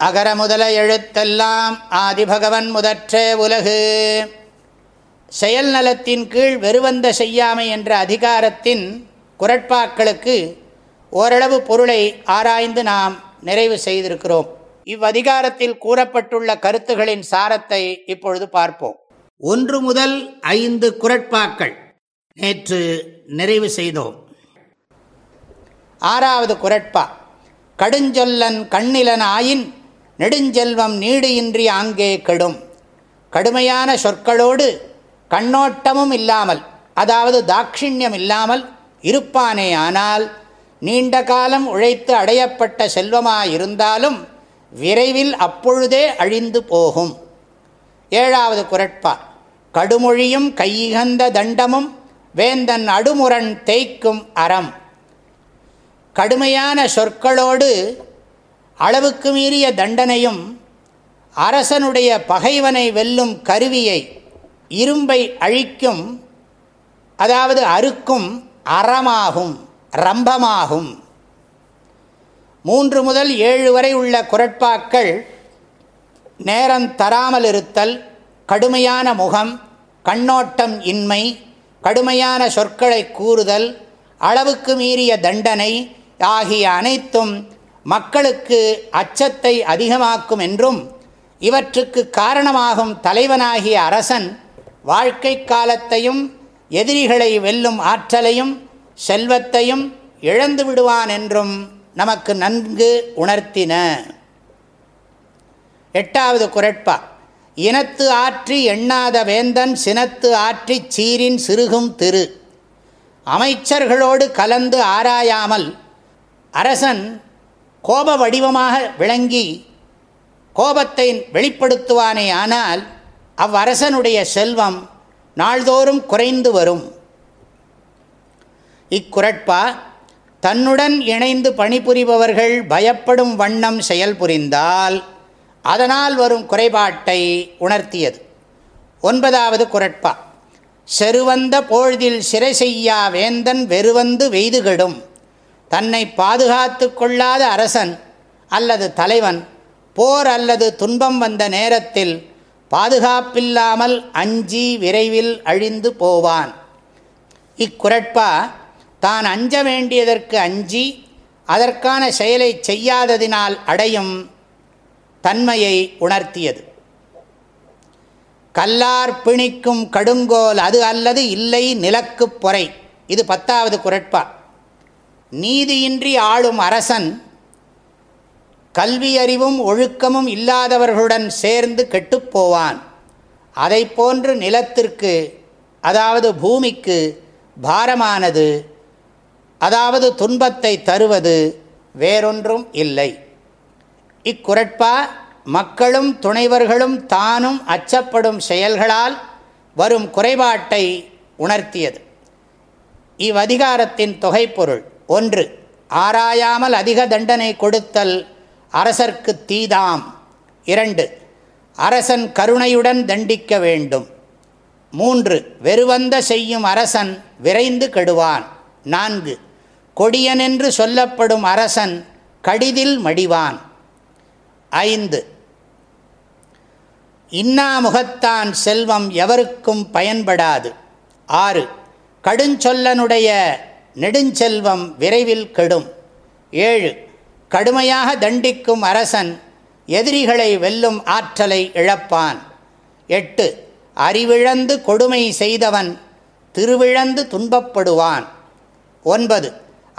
அகர முதல எழுத்தெல்லாம் ஆதிபகவன் முதற்றே உலகு. செயல் நலத்தின் கீழ் வெறுவந்த செய்யாமை என்ற அதிகாரத்தின் குரட்பாக்களுக்கு ஓரளவு பொருளை ஆராய்ந்து நாம் நிறைவு செய்திருக்கிறோம். இவ்வதிகாரத்தில் கூறப்பட்டுள்ள கருத்துகளின் சாரத்தை இப்பொழுது பார்ப்போம். ஒன்று முதல் ஐந்து குரட்பாக்கள் நேற்று நிறைவு செய்தோம். ஆறாவது குரட்பா கடுஞ்சொல்லன் கண்ணிலன் ஆயின் நெடுஞ்செல்வம் நீடு இன்றி ஆங்கே கெடும். கடுமையான சொற்களோடு கண்ணோட்டமும் இல்லாமல் அதாவது தாட்சிணியம் இல்லாமல் இருப்பானே ஆனால் நீண்ட காலம் உழைத்து அடையப்பட்ட செல்வமாயிருந்தாலும் விரைவில் அப்பொழுதே அழிந்து போகும். ஏழாவது குரட்பா கடுமொழியும் கையிகந்த தண்டமும் வேந்தன் அடுமுரண் தேய்க்கும் அறம். கடுமையான சொற்களோடு அளவுக்கு மீறிய தண்டனையும் அரசனுடைய பகைவனை வெல்லும் கருவியை இரும்பை அழிக்கும் அதாவது அறுக்கும் அறமாகும் ரம்பமாகும். மூன்று முதல் ஏழு வரை உள்ள குரட்பாக்கள் நேரம் தராமல் இருத்தல் கடுமையான முகம் கண்ணோட்டம் இன்மை கடுமையான சொற்களை கூறுதல் அளவுக்கு மீறிய தண்டனை ஆகிய அனைத்தும் மக்களுக்கு அச்சத்தை அதிகமாக்கும் என்றும் இவற்றுக்கு காரணமாகும் தலைவனாகிய அரசன் வாழ்க்கை காலத்தையும் எதிரிகளை வெல்லும் ஆற்றலையும் செல்வத்தையும் இழந்து விடுவான் என்றும் நமக்கு நன்கு உணர்த்தின. எட்டாவது குரட்பா. இனத்து ஆற்றி எண்ணாத வேந்தன் சினத்து ஆற்றி சீரின் சிறுகும் திரு. அமைச்சர்களோடு கலந்து ஆராயாமல் அரசன் கோப வடிவமாக விளங்கி கோபத்தை வெளிப்படுத்துவானே ஆனால் அவ்வரசனுடைய செல்வம் நாள்தோறும் குறைந்து வரும். இக்குரட்பா தன்னுடன் இணைந்து பணிபுரிபவர்கள் பயப்படும் வண்ணம் செயல் புரிந்தால் அதனால் வரும் குறைபாட்டை உணர்த்தியது. ஒன்பதாவது குரட்பா செருவந்த பொழுதில் சிறை செய்யா வேந்தன் வெறுவந்து வெய்துகெடும். தன்னை பாதுகாத்து கொள்ளாத அரசன் அல்லது தலைவன் போர் அல்லது துன்பம் வந்த நேரத்தில் பாதுகாப்பில்லாமல் அஞ்சி விரைவில் அழிந்து போவான். இக்குரட்பா தான் அஞ்ச வேண்டியதற்கு அஞ்சி அதற்கான செயலை செய்யாததினால் அடையும் தன்மையை உணர்த்தியது. கல்லார் பிணிக்கும் கடுங்கோல் அது அல்லது இல்லை நிலக்குப் பொறை. இது பத்தாவது குரட்பா. நீதியின்றி ஆளும் அரசன் கல்வியறிவும் ஒழுக்கமும் இல்லாதவர்களுடன் சேர்ந்து கெட்டுப்போவான் அதை போன்று நிலத்திற்கு அதாவது பூமிக்கு பாரமானது அதாவது துன்பத்தை தருவது வேறொன்றும் இல்லை. இக்குரட்பா மக்களும் துணைவர்களும் தானும் அச்சப்படும் செயல்களால் வரும் குறைபாட்டை உணர்த்தியது. இவ்வதிகாரத்தின் தொகைப்பொருள். ஒன்று ஆராயாமல் அதிக தண்டனை கொடுத்தல் அரசர்க்கு தீதாம். இரண்டு அரசன் கருணையுடன் தண்டிக்க வேண்டும். மூன்று வெறுவந்த செய்யும் அரசன் விரைந்து கெடுவான். நான்கு கொடியனென்று சொல்லப்படும் அரசன் கடிதில் மடிவான். ஐந்து இன்னாமுகத்தான் செல்வம் எவருக்கும் பயன்படாது. ஆறு கடுஞ்சொல்லனுடைய நெடுஞ்செல்வம் விரைவில் கெடும். ஏழு கடுமையாக தண்டிக்கும் அரசன் எதிரிகளை வெல்லும் ஆற்றலை இழப்பான். எட்டு அறிவிழந்து கொடுமை செய்தவன் திருவிழந்து துன்பப்படுவான். ஒன்பது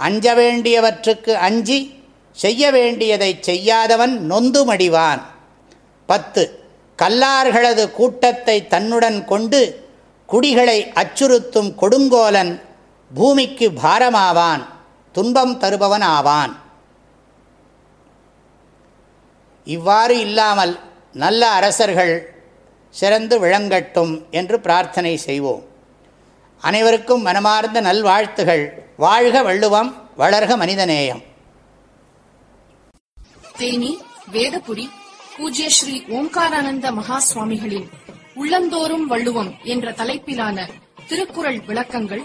அஞ்ச வேண்டியவற்றுக்கு அஞ்சி செய்ய வேண்டியதை செய்யாதவன் நொந்து மடிவான் பத்து கல்லார்களது கூட்டத்தை தன்னுடன் கொண்டு குடிகளை அச்சுறுத்தும் கொடுங்கோலன் பூமிக்கு பாரமாவான் துன்பம் தருபவன் ஆவான் இவ்வாறு இல்லாமல் நல்ல அரசர்கள் சிறந்து விளங்கட்டும் என்று பிரார்த்தனை செய்வோம். அனைவருக்கும் மனமார்ந்த நல்வாழ்த்துகள். வாழ்க வள்ளுவம் வளர்க மனிதநேயம். தேனி வேதபுரி பூஜ்ய ஸ்ரீ ஓம்காரானந்த மகா சுவாமிகளின் உள்ளந்தோறும் வள்ளுவம் என்ற தலைப்பிலான திருக்குறள் விளக்கங்கள்